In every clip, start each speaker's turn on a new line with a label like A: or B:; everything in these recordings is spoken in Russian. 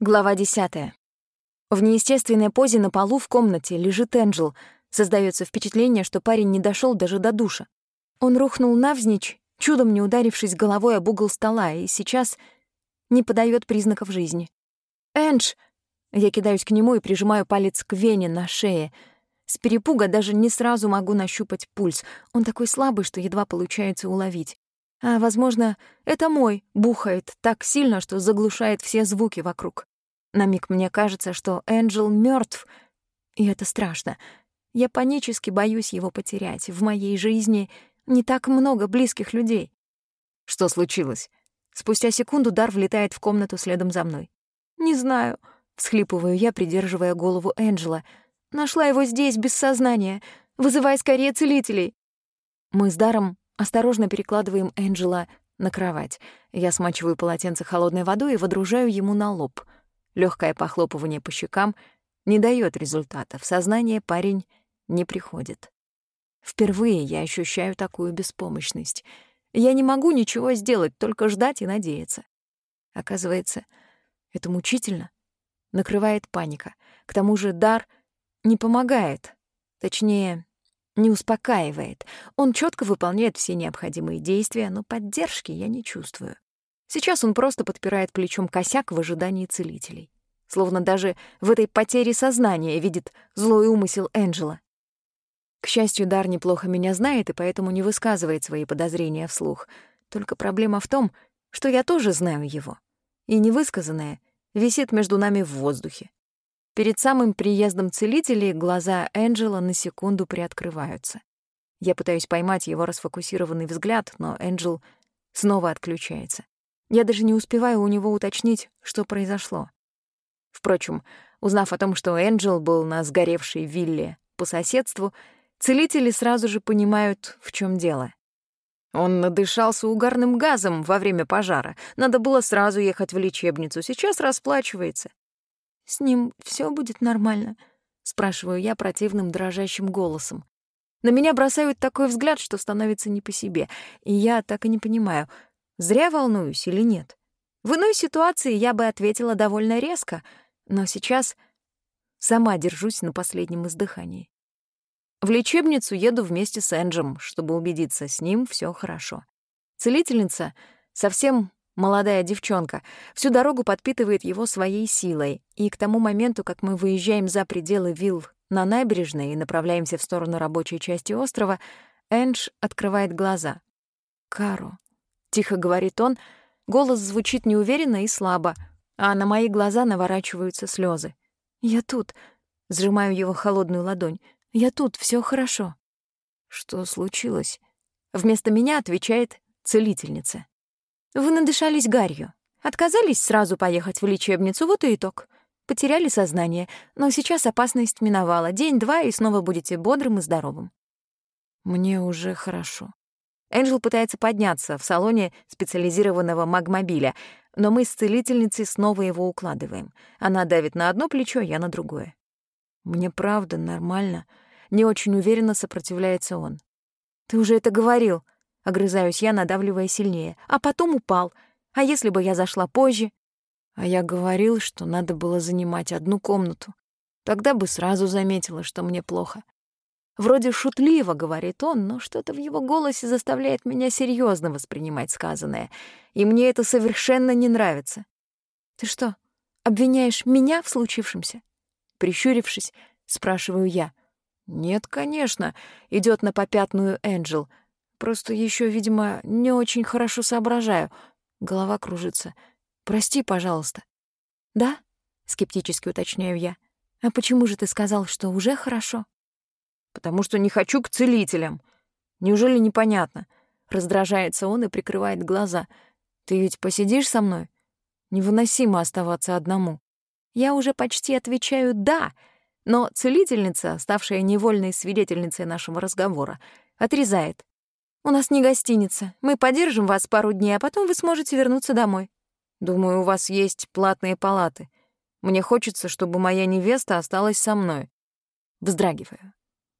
A: Глава 10. В неестественной позе на полу в комнате лежит Энджел. Создается впечатление, что парень не дошел даже до душа. Он рухнул навзничь, чудом не ударившись головой об угол стола, и сейчас не подает признаков жизни. «Эндж!» Я кидаюсь к нему и прижимаю палец к вене на шее. С перепуга даже не сразу могу нащупать пульс. Он такой слабый, что едва получается уловить. А, возможно, это мой бухает так сильно, что заглушает все звуки вокруг. На миг мне кажется, что Энджел мертв, и это страшно. Я панически боюсь его потерять. В моей жизни не так много близких людей.
B: Что случилось?
A: Спустя секунду Дар влетает в комнату следом за мной. «Не знаю», — всхлипываю я, придерживая голову Энджела. «Нашла его здесь, без сознания. Вызывай скорее целителей». Мы с Даром осторожно перекладываем Энджела на кровать. Я смачиваю полотенце холодной водой и водружаю ему на лоб. Лёгкое похлопывание по щекам не даёт результата. В сознание парень не приходит. Впервые я ощущаю такую беспомощность. Я не могу ничего сделать, только ждать и надеяться. Оказывается, это мучительно. Накрывает паника. К тому же дар не помогает. Точнее, не успокаивает. Он четко выполняет все необходимые действия, но поддержки я не чувствую. Сейчас он просто подпирает плечом косяк в ожидании целителей. Словно даже в этой потере сознания видит злой умысел Энджела. К счастью, Дар неплохо меня знает и поэтому не высказывает свои подозрения вслух. Только проблема в том, что я тоже знаю его. И невысказанное висит между нами в воздухе. Перед самым приездом целителей глаза Энджела на секунду приоткрываются. Я пытаюсь поймать его расфокусированный взгляд, но Энджел снова отключается. Я даже не успеваю у него уточнить, что произошло. Впрочем, узнав о том, что Энджел был на сгоревшей вилле по соседству, целители сразу же понимают, в чем дело. Он надышался угарным газом во время пожара. Надо было сразу ехать в лечебницу. Сейчас расплачивается. «С ним все будет нормально?» — спрашиваю я противным дрожащим голосом. На меня бросают такой взгляд, что становится не по себе, и я так и не понимаю, зря волнуюсь или нет. В иной ситуации я бы ответила довольно резко, но сейчас сама держусь на последнем издыхании. В лечебницу еду вместе с Энджем, чтобы убедиться, с ним все хорошо. Целительница совсем молодая девчонка, всю дорогу подпитывает его своей силой, и к тому моменту, как мы выезжаем за пределы вилл на набережной и направляемся в сторону рабочей части острова, Эндж открывает глаза. «Каро», — тихо говорит он, голос звучит неуверенно и слабо, а на мои глаза наворачиваются слезы. «Я тут», — сжимаю его холодную ладонь, — «я тут, все хорошо». «Что случилось?» Вместо меня отвечает целительница. Вы надышались гарью. Отказались сразу поехать в лечебницу, вот и итог. Потеряли сознание, но сейчас опасность миновала. День-два, и снова будете бодрым и здоровым. Мне уже хорошо. Энджел пытается подняться в салоне специализированного магмобиля, но мы с целительницей снова его укладываем. Она давит на одно плечо, я на другое. Мне правда нормально. Не очень уверенно сопротивляется он. Ты уже это говорил. Огрызаюсь я, надавливая сильнее. А потом упал. А если бы я зашла позже? А я говорил, что надо было занимать одну комнату. Тогда бы сразу заметила, что мне плохо. Вроде шутливо, говорит он, но что-то в его голосе заставляет меня серьезно воспринимать сказанное, и мне это совершенно не нравится. Ты что, обвиняешь меня в случившемся? Прищурившись, спрашиваю я. Нет, конечно, идет на попятную Энджел — Просто еще, видимо, не очень хорошо соображаю. Голова кружится. Прости, пожалуйста. Да? Скептически уточняю я. А почему же ты сказал, что уже хорошо? Потому что не хочу к целителям. Неужели непонятно? Раздражается он и прикрывает глаза. Ты ведь посидишь со мной? Невыносимо оставаться одному. Я уже почти отвечаю «да», но целительница, ставшая невольной свидетельницей нашего разговора, отрезает. У нас не гостиница. Мы подержим вас пару дней, а потом вы сможете вернуться домой. Думаю, у вас есть платные палаты. Мне хочется, чтобы моя невеста осталась со мной. Вздрагиваю.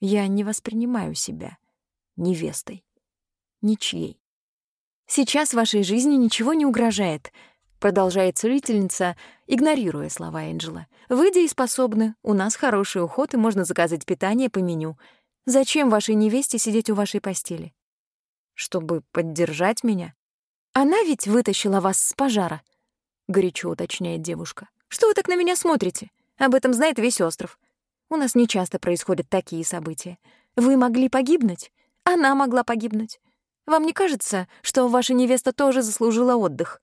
A: Я не воспринимаю себя невестой. Ничьей. Сейчас вашей жизни ничего не угрожает. Продолжает целительница, игнорируя слова Энджела. «Вы дееспособны, у нас хороший уход, и можно заказать питание по меню. Зачем вашей невесте сидеть у вашей постели?» «Чтобы поддержать меня?» «Она ведь вытащила вас с пожара», — горячо уточняет девушка. «Что вы так на меня смотрите? Об этом знает весь остров. У нас нечасто происходят такие события. Вы могли погибнуть, она могла погибнуть. Вам не кажется, что ваша невеста тоже заслужила отдых?»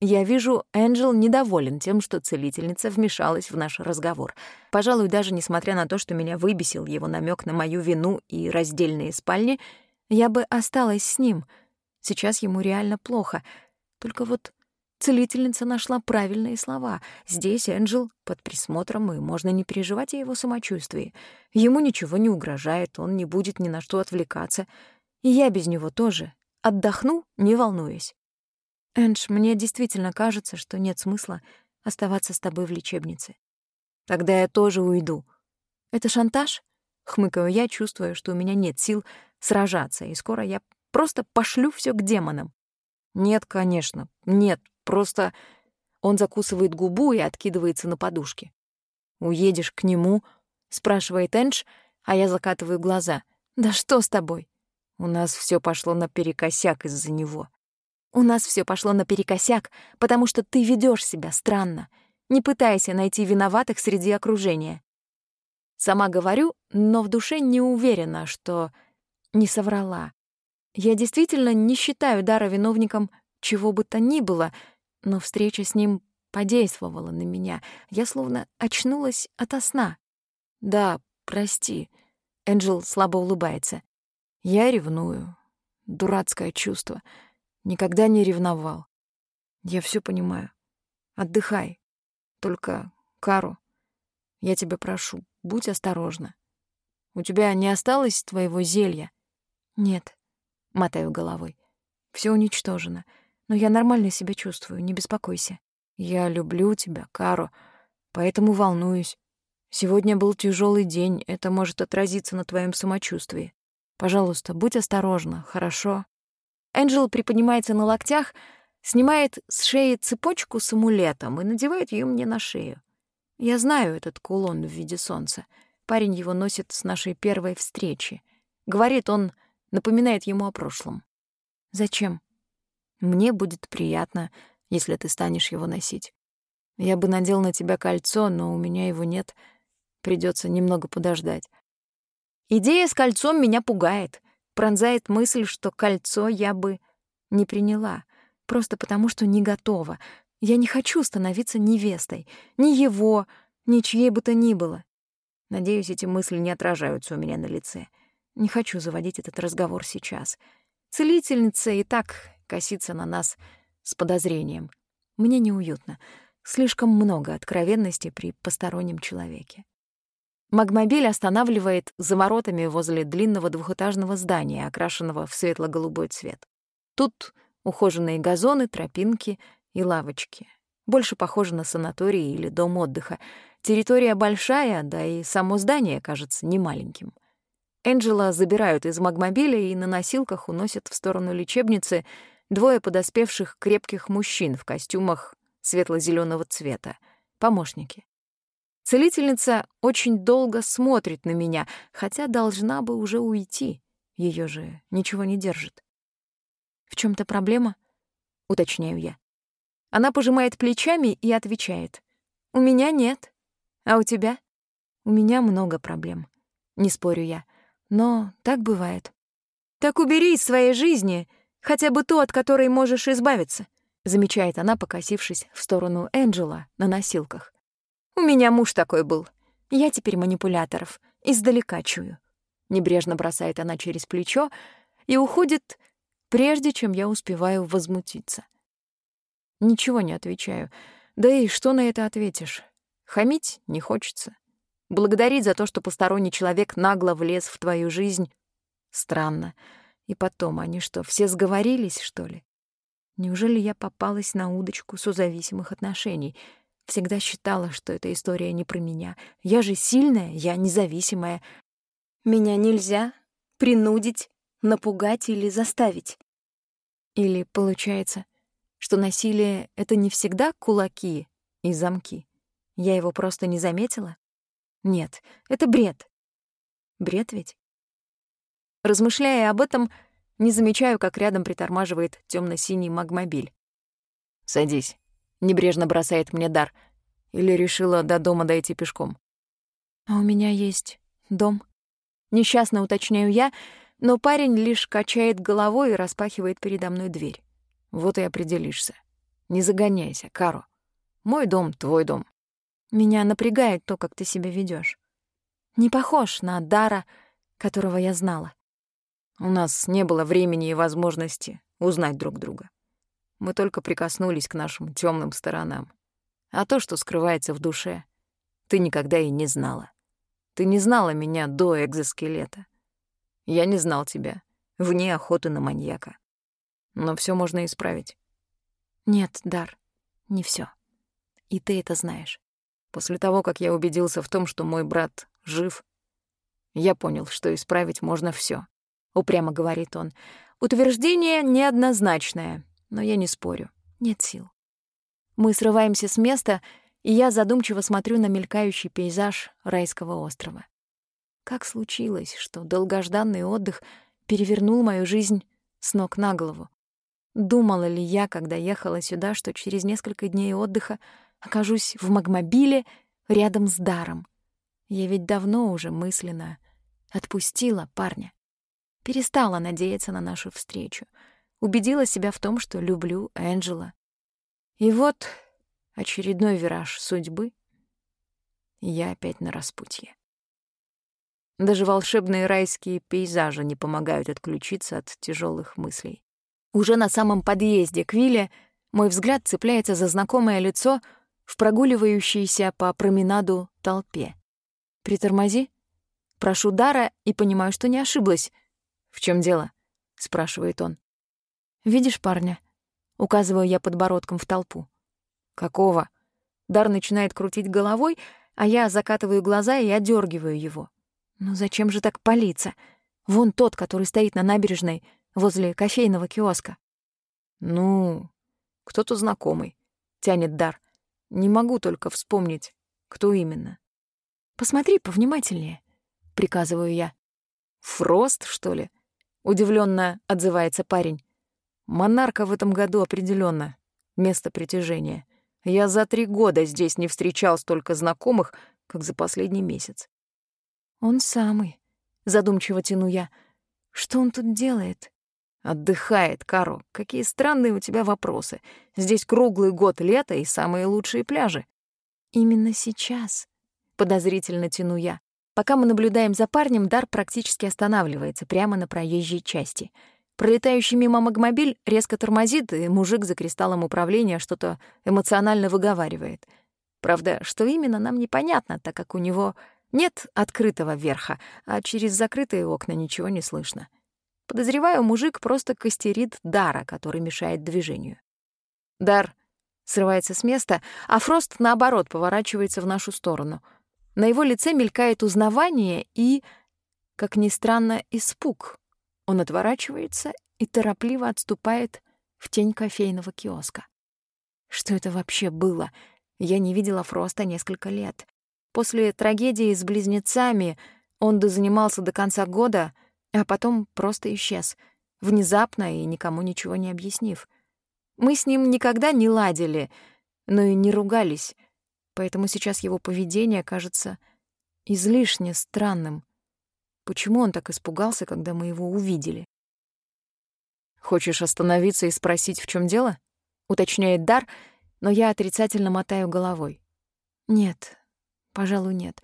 A: Я вижу, Энджел недоволен тем, что целительница вмешалась в наш разговор. Пожалуй, даже несмотря на то, что меня выбесил его намек на мою вину и раздельные спальни, я бы осталась с ним. Сейчас ему реально плохо. Только вот целительница нашла правильные слова. Здесь Энджел под присмотром, и можно не переживать о его самочувствии. Ему ничего не угрожает, он не будет ни на что отвлекаться. И я без него тоже. Отдохну, не волнуясь. Эндж, мне действительно кажется, что нет смысла оставаться с тобой в лечебнице. Тогда я тоже уйду. Это шантаж? Хмыкаю я, чувствуя, что у меня нет сил сражаться, и скоро я просто пошлю все к демонам. Нет, конечно, нет, просто... Он закусывает губу и откидывается на подушке. «Уедешь к нему?» — спрашивает Эндж, а я закатываю глаза. «Да что с тобой?» У нас все пошло наперекосяк из-за него. У нас все пошло наперекосяк, потому что ты ведешь себя странно. Не пытайся найти виноватых среди окружения. Сама говорю, но в душе не уверена, что не соврала. Я действительно не считаю Дара виновником чего бы то ни было, но встреча с ним подействовала на меня. Я словно очнулась ото сна. «Да, прости», — Энджел слабо улыбается. «Я ревную. Дурацкое чувство». Никогда не ревновал. Я все понимаю. Отдыхай. Только, Кару, я тебя прошу, будь осторожна. У тебя не осталось твоего зелья? Нет, мотаю головой. Все уничтожено. Но я нормально себя чувствую, не беспокойся. Я люблю тебя, Кару, поэтому волнуюсь. Сегодня был тяжелый день, это может отразиться на твоем самочувствии. Пожалуйста, будь осторожна, хорошо? Энджел приподнимается на локтях, снимает с шеи цепочку с амулетом и надевает ее мне на шею. Я знаю этот кулон в виде солнца. Парень его носит с нашей первой встречи. Говорит, он напоминает ему о прошлом. Зачем? Мне будет приятно, если ты станешь его носить. Я бы надел на тебя кольцо, но у меня его нет. Придется немного подождать. Идея с кольцом меня пугает пронзает мысль, что кольцо я бы не приняла, просто потому что не готова. Я не хочу становиться невестой, ни его, ни чьей бы то ни было. Надеюсь, эти мысли не отражаются у меня на лице. Не хочу заводить этот разговор сейчас. Целительница и так косится на нас с подозрением. Мне неуютно. Слишком много откровенности при постороннем человеке. Магмобиль останавливает за воротами возле длинного двухэтажного здания, окрашенного в светло-голубой цвет. Тут ухоженные газоны, тропинки и лавочки. Больше похоже на санаторий или дом отдыха. Территория большая, да и само здание кажется немаленьким. Энджела забирают из магмобиля и на носилках уносят в сторону лечебницы двое подоспевших крепких мужчин в костюмах светло зеленого цвета, помощники. Целительница очень долго смотрит на меня, хотя должна бы уже уйти. Ее же ничего не держит. В чем то проблема? Уточняю я. Она пожимает плечами и отвечает. У меня нет. А у тебя? У меня много проблем. Не спорю я. Но так бывает. Так убери из своей жизни хотя бы ту, от которой можешь избавиться, замечает она, покосившись в сторону Энджела на носилках. У меня муж такой был. Я теперь манипуляторов. Издалека чую. Небрежно бросает она через плечо и уходит, прежде чем я успеваю возмутиться. Ничего не отвечаю. Да и что на это ответишь? Хамить не хочется. Благодарить за то, что посторонний человек нагло влез в твою жизнь, странно. И потом, они что, все сговорились, что ли? Неужели я попалась на удочку созависимых отношений — Всегда считала, что эта история не про меня. Я же сильная, я независимая. Меня нельзя принудить, напугать или заставить. Или, получается, Что насилие — это не всегда кулаки и замки. Я его просто не заметила? Нет, это бред. Бред ведь? Размышляя об этом, не замечаю, как рядом притормаживает темно синий магмобиль.
B: «Садись», — небрежно бросает мне дар. Или решила до дома дойти пешком.
A: «А у меня есть дом». Несчастно уточняю я, но парень лишь качает головой и распахивает передо мной дверь.
B: Вот и определишься. Не загоняйся, Каро. Мой дом — твой дом.
A: Меня напрягает то, как ты себя ведешь. Не похож на Дара, которого я знала.
B: У нас не было времени и возможности узнать друг друга. Мы только прикоснулись к нашим темным сторонам. А то, что скрывается в душе, ты никогда и не знала. Ты не знала меня до экзоскелета. Я не знал тебя, вне охоты на маньяка. Но все можно исправить.
A: Нет, Дар, не все. И ты это знаешь.
B: После того, как я убедился в том, что мой брат жив, я понял, что исправить можно все.
A: — упрямо говорит он. Утверждение неоднозначное, но я не спорю. Нет сил. Мы срываемся с места, и я задумчиво смотрю на мелькающий пейзаж райского острова. Как случилось, что долгожданный отдых перевернул мою жизнь с ног на голову? Думала ли я, когда ехала сюда, что через несколько дней отдыха окажусь в магмобиле рядом с Даром? Я ведь давно уже мысленно отпустила парня перестала надеяться на нашу встречу, убедила себя в том, что люблю Энджела. И вот очередной вираж судьбы, я опять на распутье. Даже волшебные райские пейзажи не помогают отключиться от тяжелых мыслей. Уже на самом подъезде к вилле мой взгляд цепляется за знакомое лицо в прогуливающейся по променаду толпе. «Притормози». Прошу дара и понимаю, что не ошиблась.
B: «В чем дело?» — спрашивает он.
A: «Видишь парня?» — указываю я подбородком в толпу.
B: «Какого?»
A: Дар начинает крутить головой, а я закатываю глаза и одергиваю его. «Ну зачем же так палиться? Вон тот, который стоит на набережной возле кофейного киоска».
B: «Ну, кто-то знакомый», — тянет Дар. «Не могу только вспомнить, кто именно».
A: «Посмотри повнимательнее», — приказываю я.
B: «Фрост, что ли?» Удивленно отзывается парень. Монарка в этом году определенно место притяжения. Я за три года здесь не встречал столько знакомых, как за последний месяц.
A: Он самый, задумчиво тяну я. Что он тут делает?
B: Отдыхает, Каро. Какие странные у тебя вопросы. Здесь круглый год лето и самые лучшие пляжи.
A: Именно сейчас, подозрительно тяну я. Пока мы наблюдаем за парнем, Дар практически останавливается прямо на проезжей части. Пролетающий мимо магмобиль резко тормозит, и мужик за кристаллом управления что-то эмоционально выговаривает. Правда, что именно, нам непонятно, так как у него нет открытого верха, а через закрытые окна ничего не слышно. Подозреваю, мужик просто костерит Дара, который мешает движению. Дар срывается с места, а Фрост, наоборот, поворачивается в нашу сторону — на его лице мелькает узнавание и, как ни странно, испуг. Он отворачивается и торопливо отступает в тень кофейного киоска. Что это вообще было? Я не видела Фроста несколько лет. После трагедии с близнецами он дозанимался до конца года, а потом просто исчез, внезапно и никому ничего не объяснив. Мы с ним никогда не ладили, но и не ругались — поэтому сейчас его поведение кажется излишне странным. Почему он так испугался, когда мы его увидели?
B: «Хочешь остановиться и спросить, в чем дело?»
A: — уточняет Дар, но я отрицательно мотаю головой. «Нет, пожалуй, нет.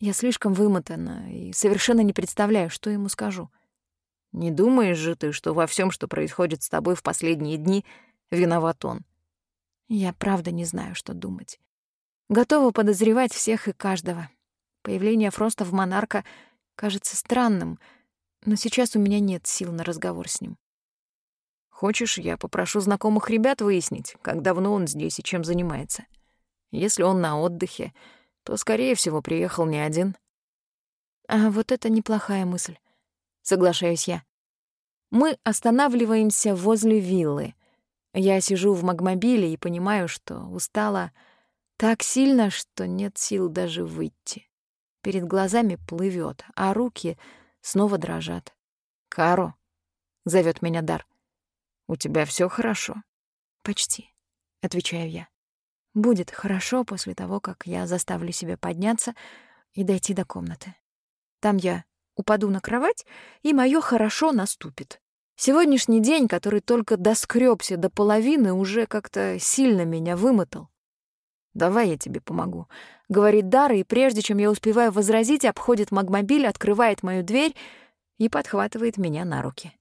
A: Я слишком вымотана и совершенно не представляю, что ему скажу».
B: «Не думаешь же ты, что во всем, что происходит с тобой в последние дни, виноват он?»
A: «Я правда не знаю, что думать. Готова подозревать всех и каждого. Появление Фроста в Монарка кажется странным, но сейчас у меня нет сил на разговор с ним.
B: Хочешь, я попрошу знакомых ребят выяснить, как давно он здесь и чем занимается. Если он на отдыхе, то, скорее всего, приехал не один.
A: А вот это неплохая мысль. Соглашаюсь я. Мы останавливаемся возле виллы.
B: Я сижу в магмобиле и понимаю, что устала так сильно, что нет сил даже выйти. Перед глазами плывет, а руки снова дрожат. «Каро», — зовет меня Дар, — «у тебя все хорошо?»
A: «Почти», — отвечаю я. «Будет хорошо после того, как я заставлю себя подняться и дойти до комнаты. Там я упаду на кровать, и мое хорошо наступит. Сегодняшний день, который только доскребся до половины, уже как-то сильно меня вымотал. «Давай я тебе помогу», — говорит Дара, и прежде чем я успеваю возразить, обходит магмобиль, открывает мою дверь и подхватывает меня на руки.